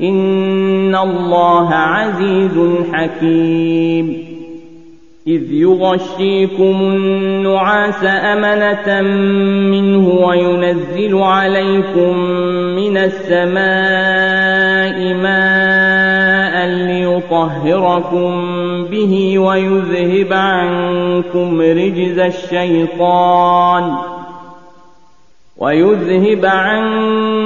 إن الله عزيز حكيم إذ يغشيكم النعاس أمنة منه وينزل عليكم من السماء ماء ليطهركم به ويذهب عنكم رجز الشيطان ويذهب عنكم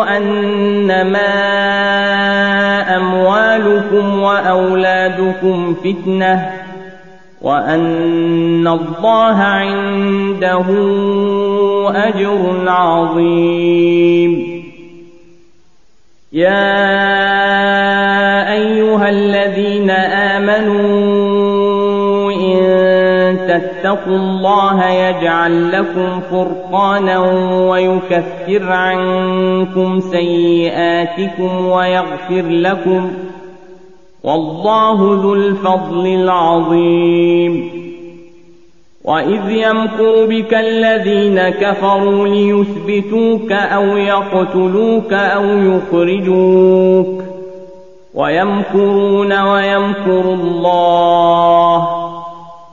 أنما أموالكم وأولادكم فتنةٌ وأن الله عنده أجر عظيم. يا تتقوا الله يجعل لكم فرقانا ويكفر عنكم سيئاتكم ويغفر لكم ۖ والله ذو الفضل العظيم. وإذ يمكر بك الذين كفروا ليثبتوك أو يقتلوك أو يخرجوك ويمكرون ويمكر الله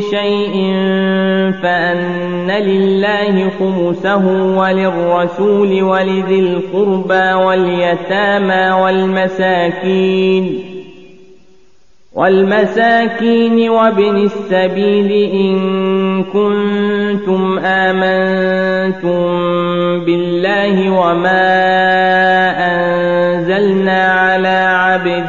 شيء فأن لله خمسه وللرسول ولذي القربى واليتامى والمساكين والمساكين وابن السبيل إن كنتم آمنتم بالله وما أنزلنا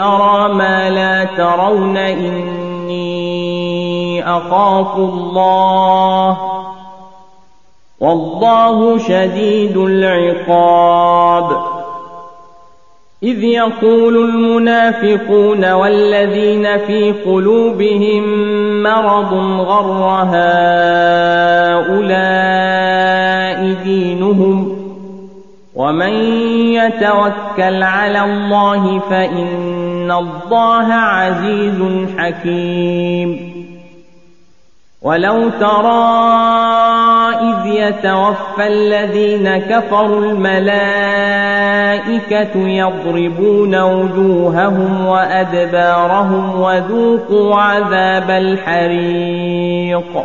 أرى ما لا ترون إني أخاف الله. والله شديد العقاب. إذ يقول المنافقون والذين في قلوبهم مرض غر هؤلاء دينهم ومن يتوكل على الله فإن الله عزيز حكيم ولو ترى إذ يتوفى الذين كفروا الملائكة يضربون وجوههم وأدبارهم وذوقوا عذاب الحريق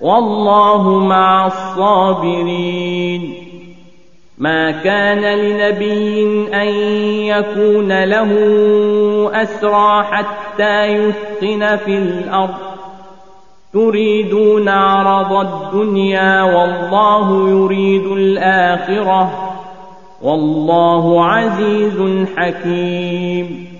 والله مع الصابرين. ما كان لنبي أن يكون له أسرى حتى يثقن في الأرض. تريدون عرض الدنيا والله يريد الآخرة. والله عزيز حكيم.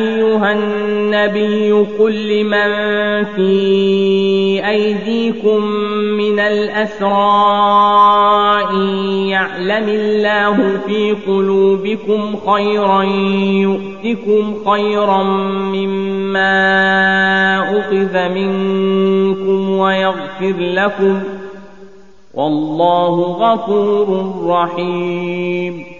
أيها النبي قل لمن في أيديكم من الأسرى إن يعلم الله في قلوبكم خيرا يؤتكم خيرا مما أخذ منكم ويغفر لكم والله غفور رحيم